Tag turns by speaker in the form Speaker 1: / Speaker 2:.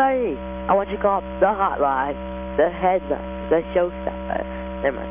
Speaker 1: Everybody, I want you to call the hotline, the headline, the showstopper. Never mind.